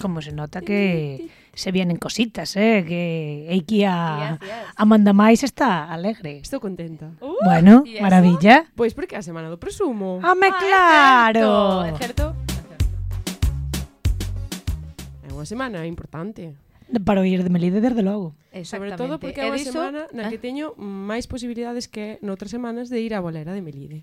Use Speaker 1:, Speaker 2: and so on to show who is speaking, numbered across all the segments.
Speaker 1: Como se nota que se vienen cositas, eh? Que Eikia
Speaker 2: yes, yes.
Speaker 1: Amanda Mais está alegre.
Speaker 3: Estou contenta.
Speaker 2: Uh,
Speaker 1: bueno,
Speaker 2: ¿y eso?
Speaker 1: maravilla.
Speaker 3: Pois porque a semana do presumo.
Speaker 1: Home,
Speaker 2: ah,
Speaker 1: claro.
Speaker 2: É certo. É
Speaker 3: unha semana importante.
Speaker 1: Para oír de Melide, desde logo.
Speaker 3: Sobre todo porque é unha semana na que teño máis posibilidades que noutras semanas de ir á bolera de Melide.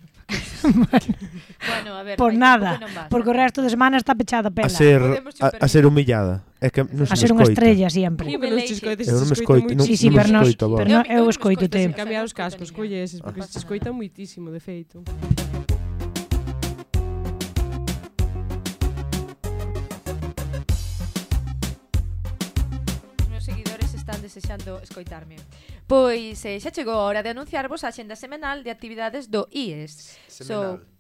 Speaker 2: bueno, a ver,
Speaker 1: por nada,
Speaker 2: vas,
Speaker 1: porque o resto de semana está pechada pela.
Speaker 4: A ser, a, a ser humillada. É que non
Speaker 1: a ser unha estrella sempre.
Speaker 3: Eu non me escoito,
Speaker 4: eu non me escoito, non,
Speaker 1: sí, sí,
Speaker 4: non me escoito,
Speaker 1: pero non,
Speaker 2: eu
Speaker 1: escoito te.
Speaker 3: Cambiar os cascos, colle porque se escoita moitísimo, de feito.
Speaker 2: Os meus seguidores están desexando escoitarme. Pois eh, xa chegou a hora de anunciarvos a xenda semanal de actividades do IES. Semanal. So,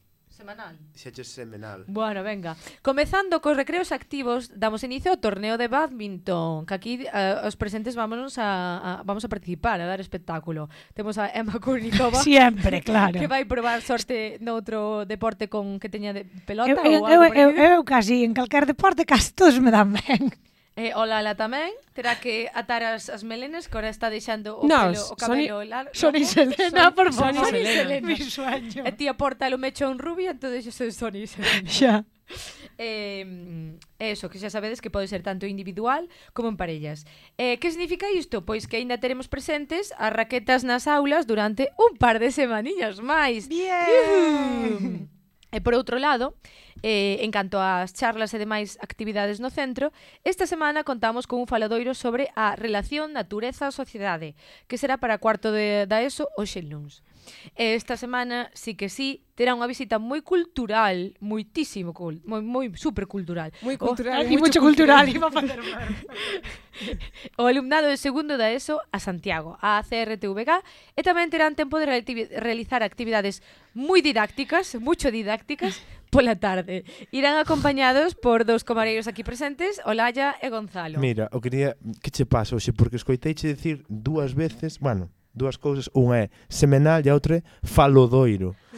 Speaker 2: Semanal.
Speaker 4: Xeche semanal.
Speaker 2: Bueno, venga. Comezando cos recreos activos, damos inicio ao torneo de badminton, que aquí eh, os presentes vámonos a, a vamos a participar, a dar espectáculo. Temos a Emma Kurnikova.
Speaker 1: Siempre, claro.
Speaker 2: Que vai probar sorte noutro deporte con que teña de pelota
Speaker 1: eu,
Speaker 2: ou algo
Speaker 1: eu,
Speaker 2: eu,
Speaker 1: eu, eu, casi en calquer deporte casi todos me dan ben.
Speaker 2: Eh, o Lala tamén terá que atar as, as melenas que ora está deixando o,
Speaker 3: no,
Speaker 2: pelo, o cabelo Sony, largo.
Speaker 1: Sony Selena, por favor.
Speaker 3: Sony,
Speaker 1: Sony
Speaker 3: Selena.
Speaker 1: Mi sueño.
Speaker 2: E ti aporta o mechón rubio, entonces eu soy Sony Selena.
Speaker 1: Xa.
Speaker 2: Eh, eso, que xa sabedes que pode ser tanto individual como en parellas. Eh, que significa isto? Pois que aínda teremos presentes as raquetas nas aulas durante un par de semaniñas máis.
Speaker 1: Bien. Yuhu.
Speaker 2: E por outro lado, Eh, en canto ás charlas e demais actividades no centro, esta semana contamos con un faladoiro sobre a relación natureza-sociedade, que será para cuarto de, da ESO hoxe luns. E esta semana, sí que sí, terá unha visita moi cultural, moitísimo, cul moi, moi supercultural.
Speaker 3: Moi cultural,
Speaker 2: o,
Speaker 3: e
Speaker 1: moito cultural. cultural. Iba a facer
Speaker 2: o alumnado de segundo da ESO a Santiago, a CRTVG, e tamén terán tempo de realizar actividades moi didácticas, mucho didácticas, pola tarde. Irán acompañados por dous comareiros aquí presentes, Olaya e Gonzalo.
Speaker 4: Mira, eu quería que che pasa hoxe porque escoiteiche dicir dúas veces, bueno, dúas cousas, unha é semenal e a outra é falodoiro.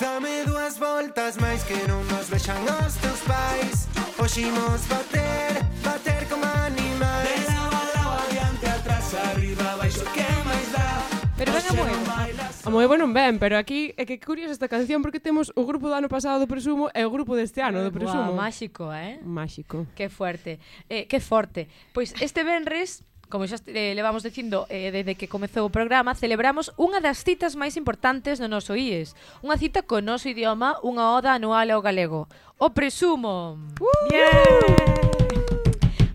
Speaker 5: Dame dúas voltas máis que non nos vexan os teus pais Oximos bater, bater como animais De lado a lado, adiante, atrás, arriba, baixo, que máis dá
Speaker 2: Pero ven a moeva.
Speaker 3: A moeva non ven, pero aquí eh, é que curiosa esta canción porque temos o grupo do ano pasado do Presumo e o grupo deste ano do Presumo.
Speaker 2: Wow, máxico, eh?
Speaker 3: Máxico.
Speaker 2: Que fuerte. Eh, que forte. Pois este Benres como xa eh, levamos dicindo eh, desde que comezou o programa, celebramos unha das citas máis importantes no noso IES. Unha cita co noso idioma, unha oda anual ao galego. O presumo! Uh! Yeah!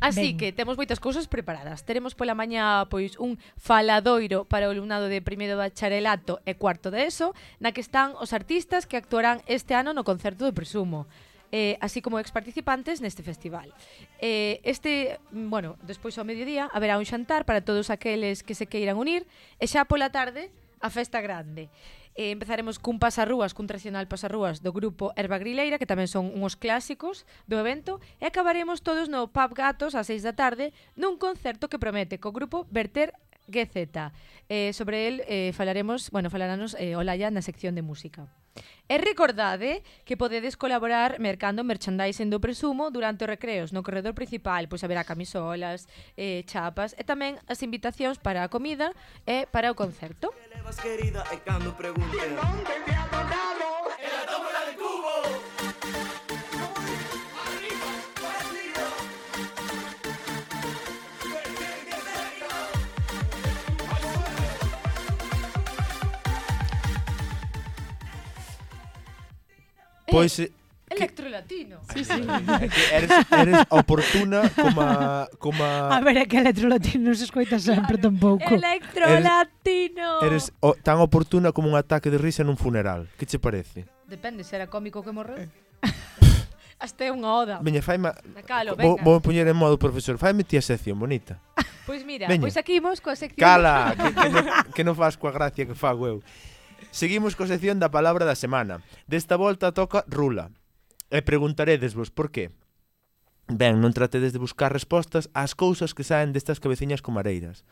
Speaker 2: Así
Speaker 1: ben.
Speaker 2: que temos moitas cousas preparadas. Teremos pola mañá pois un faladoiro para o alumnado de primeiro bacharelato e cuarto de ESO, na que están os artistas que actuarán este ano no concerto do Presumo eh, así como ex participantes neste festival. Eh, este, mm, bueno, despois ao mediodía haberá un xantar para todos aqueles que se queiran unir e xa pola tarde a festa grande. Eh, empezaremos cun pasarrúas, cun tradicional pasarrúas do grupo Herba Grileira, que tamén son uns clásicos do evento, e acabaremos todos no Pub Gatos ás 6 da tarde nun concerto que promete co grupo Verter GZ. Eh, sobre el eh, falaremos, bueno, falaranos eh, Olaya na sección de música. E recordade que podedes colaborar mercando merchandising do presumo durante os recreos no corredor principal, pois haberá camisolas, eh, chapas e tamén as invitacións para a comida e para o concerto.
Speaker 5: Que levas, querida, e cando pregunten,
Speaker 4: Pois eh,
Speaker 2: Electrolatino.
Speaker 3: Sí, sí.
Speaker 4: É que eres, eres oportuna como a, como
Speaker 1: a...
Speaker 4: a
Speaker 1: ver, é que electrolatino non se escoita sempre tampouco.
Speaker 2: Electrolatino.
Speaker 4: Eres, eres o, tan oportuna como un ataque de risa nun funeral. Que che parece?
Speaker 2: Depende, se era cómico que morreu. Eh. Hasta é unha oda.
Speaker 4: Veña, faima... Calo,
Speaker 2: venga.
Speaker 4: Vou, vou poñer en modo profesor. Faime ti a sección bonita.
Speaker 2: Pois mira,
Speaker 4: Veña.
Speaker 2: pois aquí imos coa sección...
Speaker 4: Cala, que, que, non, que non faz coa gracia que fago eu. Seguimos co sección da palabra da semana. Desta volta toca rula. E preguntaredesvos por qué. Ben, non tratedes de buscar respostas ás cousas que saen destas cabeciñas comareiras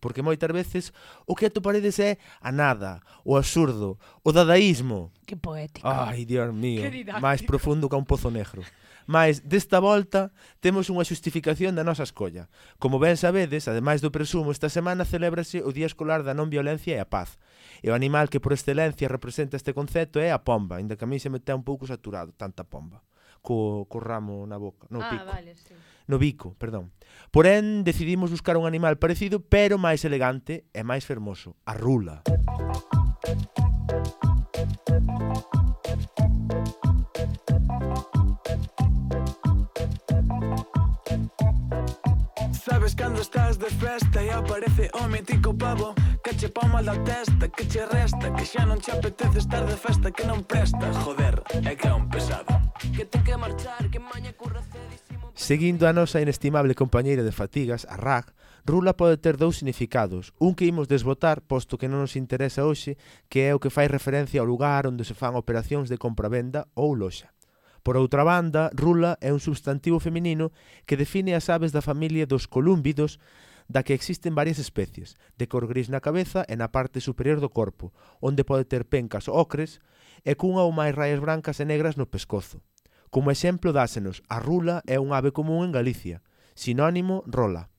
Speaker 4: porque moitas veces o que atoparedes é a nada, o absurdo, o dadaísmo.
Speaker 1: Que poético.
Speaker 4: Ai, dios mío, máis profundo que un pozo negro. Mas desta volta temos unha xustificación da nosa escolla. Como ben sabedes, ademais do presumo, esta semana celébrase o Día Escolar da Non Violencia e a Paz. E o animal que por excelencia representa este concepto é a pomba, ainda que a mí se me está un pouco saturado tanta pomba co, co ramo na boca, no
Speaker 2: ah,
Speaker 4: pico.
Speaker 2: Ah, vale, sí
Speaker 4: no bico, perdón. Porén, decidimos buscar un animal parecido, pero máis elegante e máis fermoso, a rula.
Speaker 6: Sabes cando estás de festa e aparece o mítico pavo Que che pon mal da testa, que che resta Que xa non che apetece estar de festa, que non presta Joder, é que é un pesado Que ten que marchar, que maña curra cedis
Speaker 4: Seguindo a nosa inestimable compañeira de fatigas, a RAC, Rula pode ter dous significados. Un que imos desbotar, posto que non nos interesa hoxe, que é o que fai referencia ao lugar onde se fan operacións de compravenda ou loxa. Por outra banda, Rula é un substantivo feminino que define as aves da familia dos colúmbidos da que existen varias especies, de cor gris na cabeza e na parte superior do corpo, onde pode ter pencas ocres e cunha ou máis raias brancas e negras no pescozo. Como exemplo dásenos a rula é un ave común en Galicia, sinónimo rola.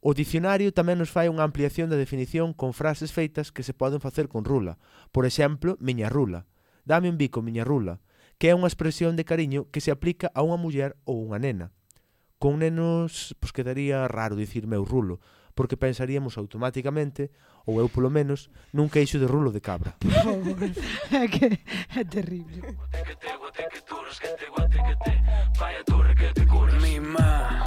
Speaker 4: O dicionario tamén nos fai unha ampliación da definición con frases feitas que se poden facer con rula. Por exemplo, miña rula. Dame un bico, miña rula, que é unha expresión de cariño que se aplica a unha muller ou unha nena. Con nenos, pois quedaría raro dicir meu rulo, porque pensaríamos automáticamente ou eu polo menos, nun queixo de rulo de cabra.
Speaker 1: é que é terrible.
Speaker 6: Mima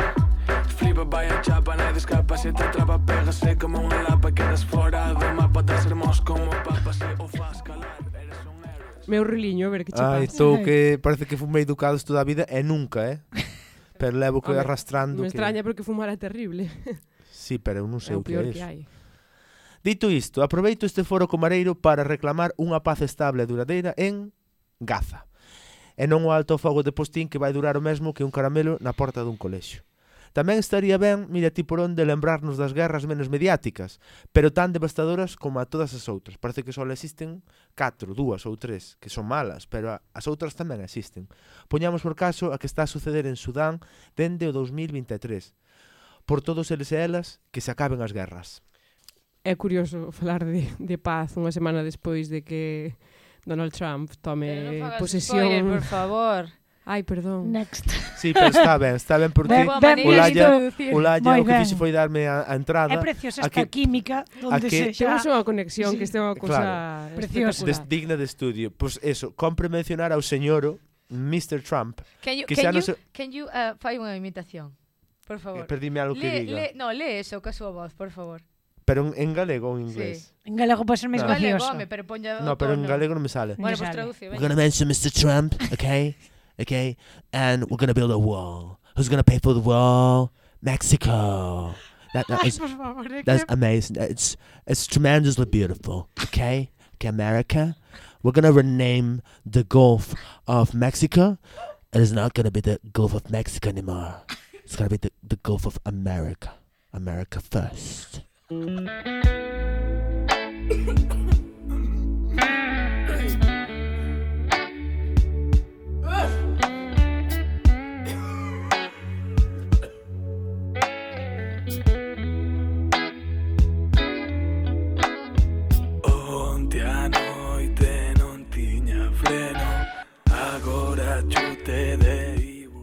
Speaker 6: Flipa, vaya chapa, nadie escapa Se te atrapa, pégase como unha lapa Quedas fora do mapa, das hermos como papa Se o faz calar, eres un héroe
Speaker 3: Meu ruliño, a ver que che pasa Ai,
Speaker 4: estou que parece que fumei educado toda a vida E nunca, eh Pero levo que arrastrando
Speaker 3: Me
Speaker 4: que...
Speaker 3: extraña porque fumar é terrible
Speaker 4: Sí, pero eu non sei
Speaker 3: o
Speaker 4: que é iso.
Speaker 3: Que hai.
Speaker 4: Dito isto, aproveito este foro comareiro para reclamar unha paz estable e duradeira en Gaza. E non o alto fogo de postín que vai durar o mesmo que un caramelo na porta dun colexio. Tamén estaría ben, mira ti por onde, lembrarnos das guerras menos mediáticas, pero tan devastadoras como a todas as outras. Parece que só existen catro, dúas ou tres, que son malas, pero as outras tamén existen. Poñamos por caso a que está a suceder en Sudán dende o 2023. Por todos eles e elas, que se acaben as guerras
Speaker 3: é curioso falar de, de paz unha semana despois de que Donald Trump tome
Speaker 2: no
Speaker 3: posesión.
Speaker 2: Spoiler, por favor.
Speaker 3: Ai, perdón.
Speaker 1: Next.
Speaker 4: Sí, pero está ben, está ben porque
Speaker 1: ben, ben,
Speaker 4: o
Speaker 1: Ulalla
Speaker 4: o que fixe foi darme a, a entrada.
Speaker 1: É
Speaker 4: preciosa
Speaker 1: esta
Speaker 4: que,
Speaker 1: química onde
Speaker 4: que,
Speaker 1: se xa...
Speaker 3: Temos unha conexión
Speaker 1: sí.
Speaker 3: que este é unha cousa... claro.
Speaker 1: preciosa.
Speaker 4: Des, digna de estudio. Pois pues eso, compre mencionar ao señoro Mr. Trump.
Speaker 2: Can you,
Speaker 4: que
Speaker 2: can you,
Speaker 4: se...
Speaker 2: can you uh, fai unha imitación? Por favor.
Speaker 4: Eh, perdime algo
Speaker 2: le, que
Speaker 4: diga.
Speaker 2: Le, no, lee eso, coa súa voz, por favor.
Speaker 4: Pero en, en galego ou en inglés.
Speaker 1: En galego pode ser máis
Speaker 4: No.
Speaker 2: Galego,
Speaker 1: gracioso.
Speaker 2: home, pero poña
Speaker 4: No,
Speaker 2: o
Speaker 4: pero en galego non me sale.
Speaker 2: Bueno, pues traduce,
Speaker 7: We're gonna mention Mr. Trump, okay? okay? And we're gonna build a wall. Who's gonna pay for the wall? Mexico. That, that
Speaker 1: Ai,
Speaker 7: is,
Speaker 1: por favor, é
Speaker 7: that's amazing. It's it's tremendously beautiful. Okay? Okay, America. We're gonna rename the Gulf of Mexico. It is not gonna be the Gulf of Mexico anymore. It's gonna be the, the Gulf of America. America first.
Speaker 6: Thank you.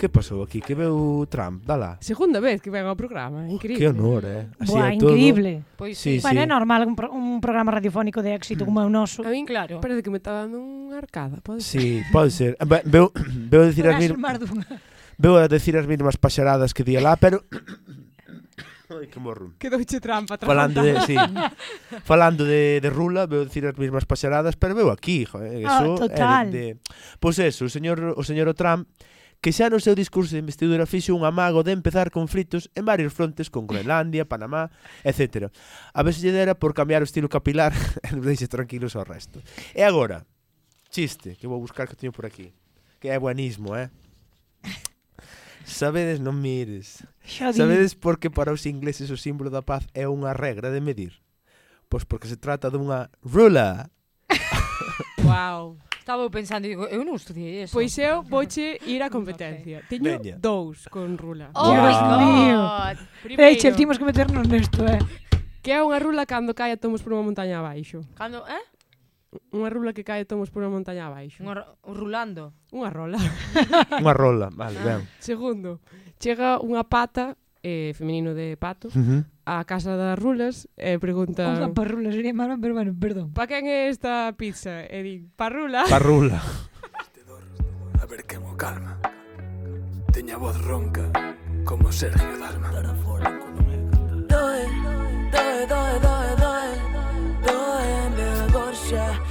Speaker 4: Que pasou aquí? Que veu Trump, dala.
Speaker 3: Segunda vez que ven ao programa, increíble.
Speaker 4: Que honor, eh? Así
Speaker 1: Buah,
Speaker 4: é todo.
Speaker 1: increíble.
Speaker 2: Pois
Speaker 4: sí,
Speaker 2: sí.
Speaker 1: Bueno,
Speaker 4: sí.
Speaker 1: é normal un, pro, un programa radiofónico de éxito como é o noso.
Speaker 3: A mí,
Speaker 2: claro.
Speaker 3: Parece que me está dando unha arcada, pode ser.
Speaker 4: Sí, pode ser. Eh, veu, veu decir as
Speaker 1: mismas...
Speaker 4: Veu a decir as mismas paxaradas que día lá, pero... Ai, que morro.
Speaker 3: Que douche trampa, trampa.
Speaker 4: Falando de, sí. falando de, de Rula, veo decir as mesmas paxaradas, pero veo aquí, joder,
Speaker 1: ah,
Speaker 4: eso
Speaker 1: oh,
Speaker 4: total. de, de... Pois pues eso, o señor o señor Trump que xa no seu discurso de investidura fixo un amago de empezar conflitos en varios frontes con Groenlandia, Panamá, etc. A ver se lle dera por cambiar o estilo capilar e nos deixe tranquilos ao resto. E agora, chiste, que vou buscar que teño por aquí, que é buenismo, eh? Sabedes non mires. Sabedes porque para os ingleses o símbolo da paz é unha regra de medir? Pois porque se trata dunha rula.
Speaker 3: wow.
Speaker 2: Estaba pensando, digo, eu non estudiei eso.
Speaker 3: Pois eu vouche ir á competencia. Teño
Speaker 4: Veña.
Speaker 3: dous con rula.
Speaker 2: Oh,
Speaker 1: Dios mío. Rachel, timos que meternos nesto, eh.
Speaker 3: Que é unha rula cando cae a tomos por unha montaña abaixo.
Speaker 2: cando, eh?
Speaker 3: Unha rula que cae a tomos por unha montaña abaixo.
Speaker 2: Un ro- un Rulando.
Speaker 3: Unha rola.
Speaker 4: Unha rola, vale, ah. ben.
Speaker 3: Segundo, chega unha pata eh, femenino de pato,
Speaker 4: uh -huh.
Speaker 3: a casa das rulas e eh, pregunta...
Speaker 1: Unha parrula, sería malo, pero bueno, perdón.
Speaker 3: Pa quen é esta pizza? E di,
Speaker 4: parrula. Parrula.
Speaker 6: a ver que mo calma. Teña voz ronca, como Sergio Dalma.
Speaker 8: Doe, doe, doe, doe, doe, doe, doe, doe, doe, doe, doe,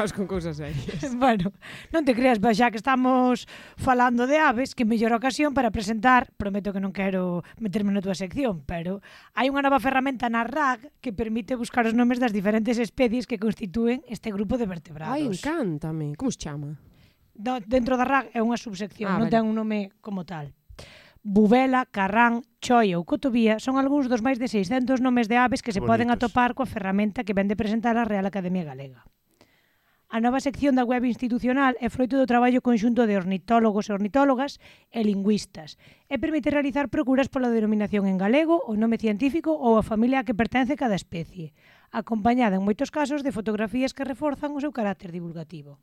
Speaker 3: Vamos con cousas serias.
Speaker 1: bueno, non te creas, xa que estamos falando de aves, que mellor ocasión para presentar, prometo que non quero meterme na túa sección, pero hai unha nova ferramenta na RAG que permite buscar os nomes das diferentes especies que constitúen este grupo de vertebrados.
Speaker 3: Ai, encántame. Como se chama?
Speaker 1: No, dentro da RAG é unha subsección,
Speaker 3: ah,
Speaker 1: non
Speaker 3: vale.
Speaker 1: ten un nome como tal, Bubela, Carrán, Choi ou Cotovía son algúns dos máis de 600 nomes de aves que se
Speaker 4: Bonitos.
Speaker 1: poden atopar coa ferramenta que vende presentar a Real Academia Galega. A nova sección da web institucional é froito do traballo conxunto de ornitólogos e ornitólogas e lingüistas e permite realizar procuras pola denominación en galego, o nome científico ou a familia a que pertence cada especie, acompañada en moitos casos de fotografías que reforzan o seu carácter divulgativo.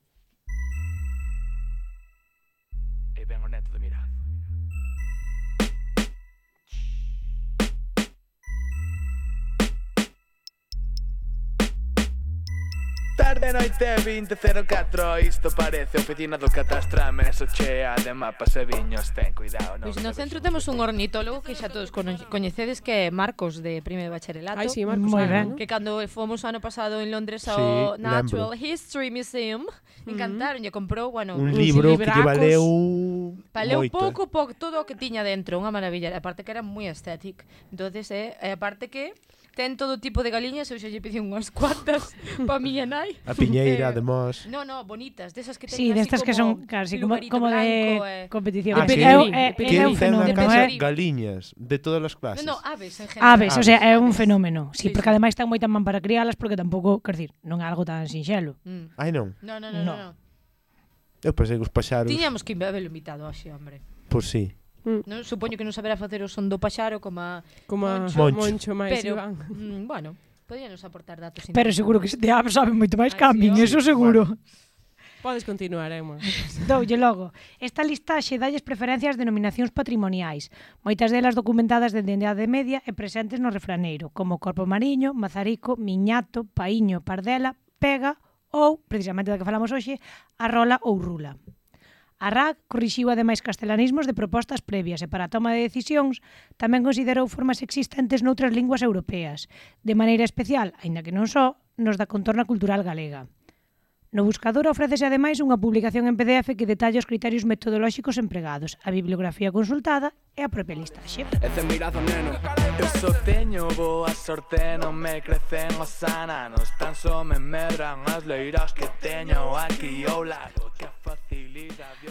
Speaker 6: Tarde, noite, 20.04 Isto parece oficina do catastrame So chea de mapas e viños Ten cuidado non
Speaker 2: Pois no centro temos un ornitólogo Que xa todos coñecedes Que é Marcos de Primeiro de Bacharelato.
Speaker 3: Ai, sí, Marcos
Speaker 1: Moi ben.
Speaker 2: Que cando fomos ano pasado en Londres Ao
Speaker 4: sí,
Speaker 2: Natural lembro. History Museum mm-hmm. Encantaron, lle comprou bueno,
Speaker 4: Un libro que lle valeu
Speaker 2: Valeu
Speaker 4: moito,
Speaker 2: pouco, pouco Todo o que tiña dentro Unha maravilla. A parte que era moi estético Entonces, é eh, A parte que ten todo tipo de galiñas, eu xa lle pedi unhas cuantas pa miña nai.
Speaker 4: A piñeira,
Speaker 2: eh,
Speaker 4: de mos.
Speaker 2: No, no, bonitas, desas que teñen sí,
Speaker 1: destas que son casi como, como
Speaker 2: blanco,
Speaker 1: de
Speaker 2: eh.
Speaker 1: competición.
Speaker 4: Ah,
Speaker 1: de
Speaker 4: pelerín,
Speaker 1: é, é, é un fenómeno,
Speaker 4: eh?
Speaker 1: eh
Speaker 4: galiñas, de todas as clases.
Speaker 2: No, no, aves en general.
Speaker 1: Aves, aves o sea, é un fenómeno. Sí,
Speaker 2: sí, sí.
Speaker 1: porque ademais están moi tan man para crialas porque tampouco, quer dizer, non é algo tan sinxelo.
Speaker 2: Mm.
Speaker 4: Ai non.
Speaker 2: No, no, no,
Speaker 1: no.
Speaker 2: no.
Speaker 4: Eu pensei que os paxaros.
Speaker 2: Tiñamos que haberlo invitado hoxe, hombre.
Speaker 4: Pois sí. Mm.
Speaker 2: Non supoño que non saberá facer o son do paxaro como a
Speaker 3: como a
Speaker 2: Moncho,
Speaker 4: Moncho,
Speaker 3: Moncho máis
Speaker 2: Pero,
Speaker 3: Iván.
Speaker 2: Mm, bueno, Podíanos aportar datos.
Speaker 1: Pero seguro que se te sabe moito máis que a min, eso seguro. Bueno.
Speaker 3: Podes continuar, Emma.
Speaker 1: Doulle logo. Esta listaxe dalles preferencias de denominacións patrimoniais, moitas delas documentadas dende a Idade Media e presentes no refraneiro, como Corpo Mariño, Mazarico, Miñato, Paíño, Pardela, Pega ou, precisamente da que falamos hoxe, Arrola ou Rula. A RAC corrixiu ademais castelanismos de propostas previas e para a toma de decisións tamén considerou formas existentes noutras linguas europeas, de maneira especial, aínda que non só, nos da contorna cultural galega. No buscador ofrécese ademais unha publicación en PDF que detalla os criterios metodolóxicos empregados, a bibliografía consultada e a propia listaxe.
Speaker 6: Ese mirado neno, eu só teño boa sorte, non me crecen os ananos, tan só me medran as leiras que teño aquí ao lado. Que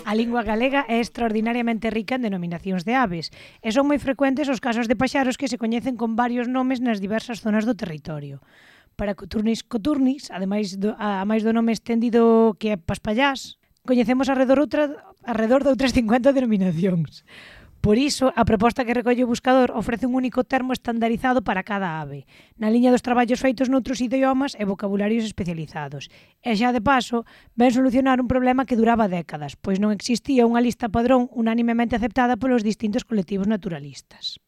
Speaker 1: A lingua galega é extraordinariamente rica en denominacións de aves e son moi frecuentes os casos de paxaros que se coñecen con varios nomes nas diversas zonas do territorio. Para Coturnis coturnis, ademais do, a, a máis do nome estendido que é paspallás, coñecemos alrededor, outra, alrededor de outras 50 denominacións. Por iso, a proposta que recolle o buscador ofrece un único termo estandarizado para cada ave, na liña dos traballos feitos noutros idiomas e vocabularios especializados. E xa de paso, ven solucionar un problema que duraba décadas, pois non existía unha lista padrón unánimemente aceptada polos distintos colectivos naturalistas.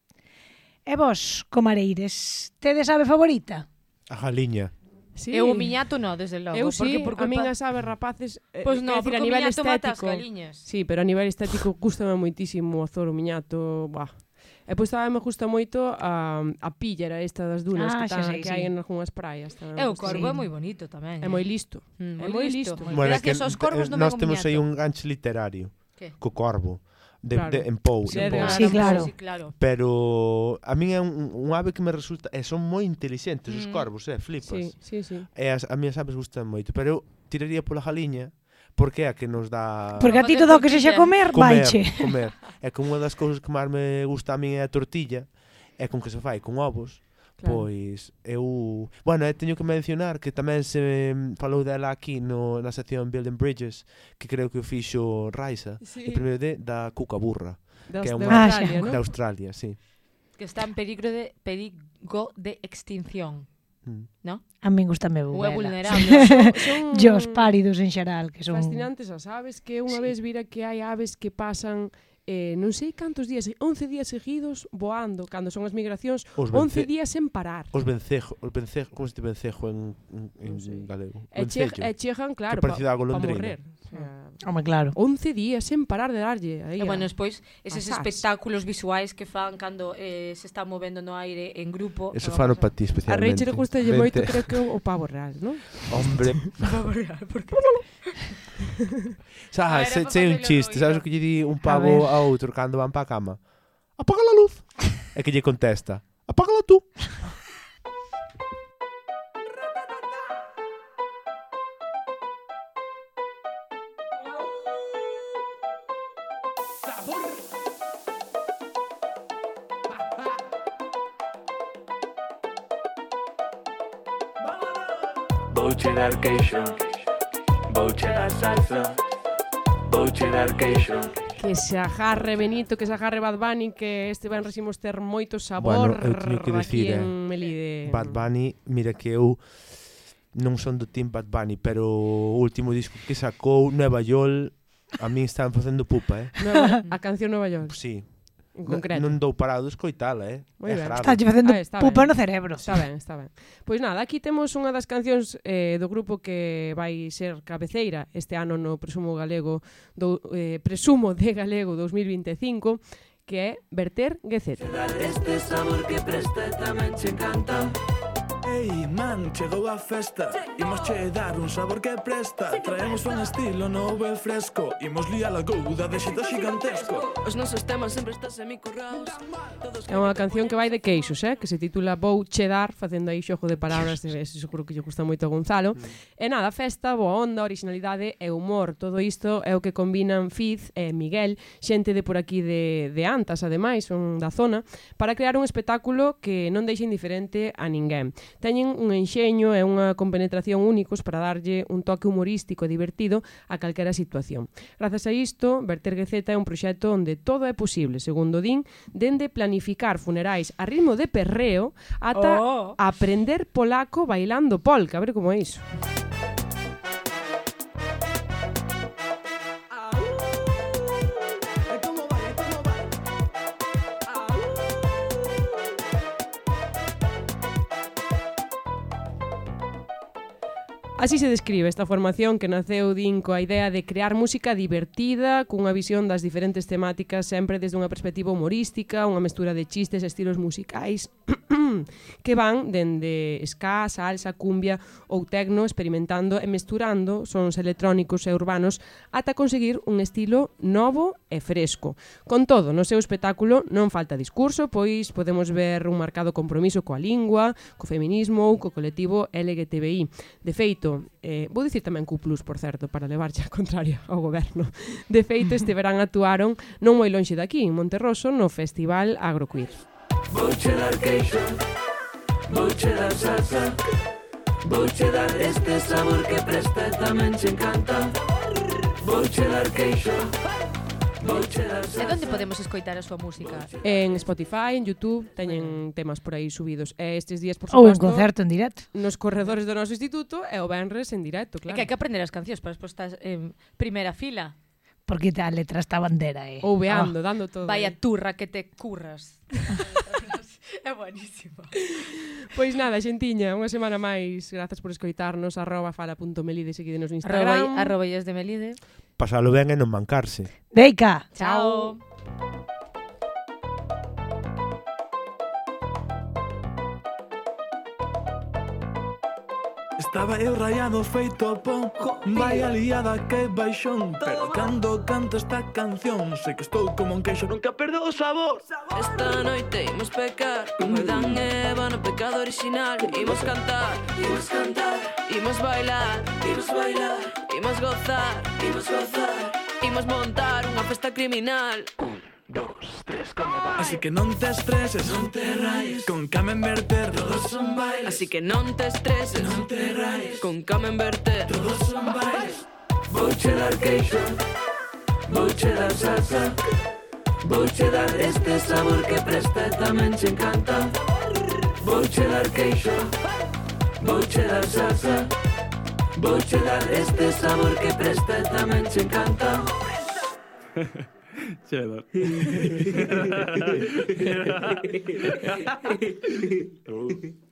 Speaker 1: E vos, comareires, tedes ave favorita?
Speaker 4: A galiña.
Speaker 3: Sí.
Speaker 2: Eu o miñato no, desde logo.
Speaker 3: Eu sí, porque
Speaker 2: por
Speaker 3: a min as aves rapaces... Eh,
Speaker 2: pois
Speaker 3: pues
Speaker 2: no,
Speaker 3: a nivel estético, Sí, pero a nivel estético gustame moitísimo o zoro miñato, bah. E pois tamén me gusta moito a, a píllera esta das dunas
Speaker 1: ah,
Speaker 3: que, tan,
Speaker 1: sei,
Speaker 3: que
Speaker 1: sí.
Speaker 3: hai en algunhas praias. Tamén
Speaker 2: e o corvo
Speaker 1: sí.
Speaker 2: é moi bonito tamén.
Speaker 3: É eh? moi listo.
Speaker 2: Mm,
Speaker 3: é moi listo. listo.
Speaker 4: Bueno, é que,
Speaker 2: que os corvos eh, non
Speaker 4: Nós temos aí un gancho literario.
Speaker 2: Que?
Speaker 4: Co corvo de,
Speaker 3: claro.
Speaker 4: de, en Pou,
Speaker 3: sí,
Speaker 4: en Pou.
Speaker 1: Sí, claro.
Speaker 2: sí, claro.
Speaker 4: Pero a min é un, un ave que me resulta e son moi inteligentes
Speaker 2: mm.
Speaker 4: os corvos, eh, flipas.
Speaker 3: Sí, sí, sí.
Speaker 4: E as, a minhas aves gustan moito, pero eu tiraría pola galiña porque é a que nos dá
Speaker 1: Porque a ti todo o que sexa comer,
Speaker 4: comer
Speaker 1: vaiche.
Speaker 4: Comer. É como unha das cousas que máis me gusta a min é a tortilla, é con que se fai con ovos
Speaker 3: Claro.
Speaker 4: Pois eu, bueno, eu teño que mencionar que tamén se mm, falou dela aquí no na sección Building Bridges, que creo que o fixo Raisa,
Speaker 3: sí.
Speaker 4: o primeiro de da cuca
Speaker 3: burra, da,
Speaker 4: que é unha
Speaker 1: ah,
Speaker 3: Australia, ¿no?
Speaker 4: de Australia, sí.
Speaker 2: Que está en peligro de perigo de extinción.
Speaker 4: Mm. No?
Speaker 1: A min
Speaker 2: gusta me
Speaker 1: vela.
Speaker 2: vulnerable.
Speaker 3: son, son...
Speaker 1: Yo os páridos en xeral, que son...
Speaker 3: Fascinantes as aves, que unha
Speaker 1: sí.
Speaker 3: vez vira que hai aves que pasan eh, non sei cantos días, 11 días seguidos voando, cando son as migracións,
Speaker 4: Os
Speaker 3: 11 días sen parar.
Speaker 4: Os vencejo, os vencejo, como se te vencejo en, en, en
Speaker 3: sei.
Speaker 4: galego?
Speaker 3: E, che, e chegan, claro, pa, pa morrer. Ah.
Speaker 1: Home, claro.
Speaker 3: 11 días sen parar de darlle. Aí,
Speaker 2: e bueno, despois, eses espectáculos visuais que fan cando eh, se está movendo no aire en grupo.
Speaker 4: Eso
Speaker 2: falo
Speaker 4: para ti especialmente.
Speaker 3: A Rachel gusta lle moito, creo que o pavo real, non?
Speaker 4: Hombre.
Speaker 2: o pavo real, porque...
Speaker 4: Ah,
Speaker 2: sei,
Speaker 4: sei
Speaker 2: um
Speaker 4: chiste, sabes o que lhe di
Speaker 1: um
Speaker 4: pavo A ao outro quando vão para a cama? Apaga a luz. é que lhe contesta, apaga lá
Speaker 6: tu vou te dar queixo. Vou che dar salsa Vou che dar queixo
Speaker 3: Que se agarre Benito, que se agarre Bad Bunny, que este ben recimos ter moito sabor
Speaker 4: bueno, eu teño que dicir,
Speaker 3: eh, Melide.
Speaker 4: Bad Bunny, mira que eu non son do team Bad Bunny, pero o último disco que sacou, Nueva York, a mí están facendo pupa, eh?
Speaker 3: Nueva, a canción Nueva York.
Speaker 4: Pues sí,
Speaker 3: en concreto.
Speaker 4: Non dou parado de escoitala, eh?
Speaker 3: Moi
Speaker 4: é
Speaker 3: ben.
Speaker 4: grave.
Speaker 1: Está facendo
Speaker 3: ah, está
Speaker 1: pupa
Speaker 3: ben.
Speaker 1: no cerebro.
Speaker 3: Está ben, está ben. Pois nada, aquí temos unha das cancións eh, do grupo que vai ser cabeceira este ano no Presumo Galego do, eh, Presumo de Galego 2025 que é Verter Gueceta.
Speaker 8: Este sabor que presta tamén che encanta
Speaker 6: Ei, man, chegou a festa. Imos che dar un sabor que presta. Traemos un estilo novo e fresco. Imos liar a gouda de xito gigantesco.
Speaker 8: Os nosos temas sempre estás semicurraos
Speaker 3: É unha canción que vai de queixos, eh? Que se titula Vou che dar Facendo aí xojo de palabras Eso seguro que lle gusta moito a Gonzalo. E nada, festa, boa onda, originalidade e humor. Todo isto é o que combinan Fiz e Miguel Xente de por aquí de, de Antas, ademais, son da zona Para crear un espectáculo que non deixe indiferente a ninguén. Teñen un enxeño e unha compenetración únicos para darlle un toque humorístico e divertido a calquera situación. Grazas a isto, Verter Gezeta é un proxecto onde todo é posible, segundo din, dende planificar funerais a ritmo de perreo ata
Speaker 2: oh.
Speaker 3: aprender polaco bailando polca. A ver como é iso. Así se describe esta formación que naceu din coa idea de crear música divertida, cunha visión das diferentes temáticas sempre desde unha perspectiva humorística, unha mestura de chistes e estilos musicais. que van dende ska, salsa, cumbia ou tecno experimentando e mesturando sons electrónicos e urbanos ata conseguir un estilo novo e fresco. Con todo, no seu espectáculo non falta discurso, pois podemos ver un marcado compromiso coa lingua, co feminismo ou co colectivo LGTBI. De feito, eh, vou dicir tamén Q+, por certo, para levarlle a contraria ao goberno. De feito, este verán actuaron non moi lonxe daqui, en Monterroso, no Festival Agroqueer.
Speaker 8: Bochelar queso, dar salsa, bochelar este sabor que presta e tamén che encanta. Bochelar queixo,
Speaker 2: E onde podemos escoitar a súa música?
Speaker 3: En Spotify, en YouTube, teñen temas por aí subidos. E estes días, por suposto...
Speaker 1: Ou en concerto en directo.
Speaker 3: Nos corredores do noso instituto e o Benres en directo, claro.
Speaker 2: É que hai que aprender as cancións para despois estás en primeira fila.
Speaker 1: Porque a letra está bandera, eh.
Speaker 3: Ou veando, oh. dando todo.
Speaker 2: Vaya eh. turra que te curras. É buenísimo.
Speaker 3: Pois nada, xentiña, unha semana máis. Grazas por escoitarnos, arroba fala.melide, seguídenos no Instagram.
Speaker 2: Arroba, arroba de Melide.
Speaker 4: Pasalo ben e non mancarse.
Speaker 1: Deica!
Speaker 2: Chao! Chao.
Speaker 6: Estaba eu rayado feito pon Vai aliada que baixón Pero cando canto esta canción Sei que estou como un queixo. Nunca perdo o sabor.
Speaker 8: Esta noite imos pecar Como Adán e Eva no pecado original. Imos cantar Imos cantar. Imos bailar Imos bailar. Imos gozar Imos gozar. Imos montar unha festa criminal.
Speaker 6: Así que non te estreses. Non te rayes. Con Camembert Todos son bailes.
Speaker 8: Así que non te estreses.
Speaker 6: Non te rayes.
Speaker 8: Con Camembert
Speaker 6: Todos son bailes.
Speaker 8: Vouche dar queixo Vouche dar salsa. Vouche dar este sabor que presta e tamén che encanta. Vouche dar queixo Vouche dar salsa. Vouche dar este sabor que presta e tamén che encanta
Speaker 6: Şeyler.